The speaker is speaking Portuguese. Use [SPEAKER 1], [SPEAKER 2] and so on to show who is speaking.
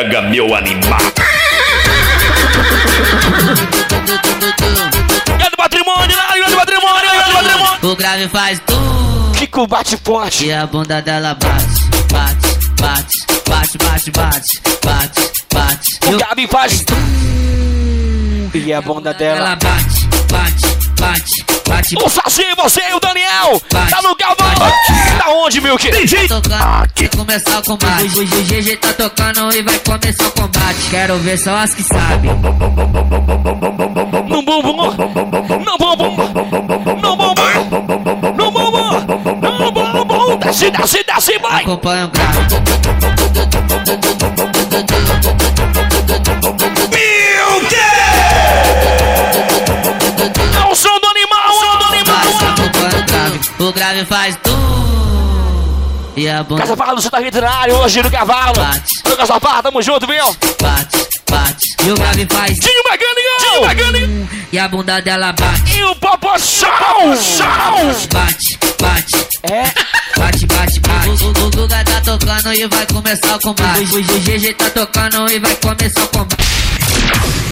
[SPEAKER 1] pega, meu animal. Grande patrimônio, né? grande patrimônio, grande patrimônio. O grave faz tu.
[SPEAKER 2] Kiko bate forte.
[SPEAKER 1] E a bunda dela bate, bate, bate, bate, bate, bate, bate, bate.
[SPEAKER 2] O grave faz tu. E a bunda dela.
[SPEAKER 1] Ela bate, bate, bate, bate.
[SPEAKER 2] O Sassi, você e o Daniel.
[SPEAKER 1] Bate,
[SPEAKER 2] tá no galvão. Tá querido?
[SPEAKER 1] Tá tocando, vai começar o combate. O GG tá tocando e vai começar o combate. Quero ver só as que sabem.
[SPEAKER 2] No bumbum. No bumbum. No bumbum. No bumbum. No bumbum. Desce, desce, desce, vai.
[SPEAKER 1] Acompanha o grave.
[SPEAKER 2] É o som do animal, o som do
[SPEAKER 1] Bate,
[SPEAKER 2] animal.
[SPEAKER 1] acompanha o grave. O grave faz tum. E a bunda
[SPEAKER 2] Casa tá vindo na área hoje no cavalo.
[SPEAKER 1] Bate.
[SPEAKER 2] Ô, Casa Parada, tamo junto, viu?
[SPEAKER 1] bate, bate. E o grave faz
[SPEAKER 2] Tinho Meganião. Tinho Meganião.
[SPEAKER 1] E a bunda dela bate,
[SPEAKER 2] E o Popó. Show.
[SPEAKER 1] bate, bate.
[SPEAKER 2] É.
[SPEAKER 1] Bate, bate, bate. O, o, o Guga tá tocando e vai começar o combate. O GG tá tocando e vai começar o combate.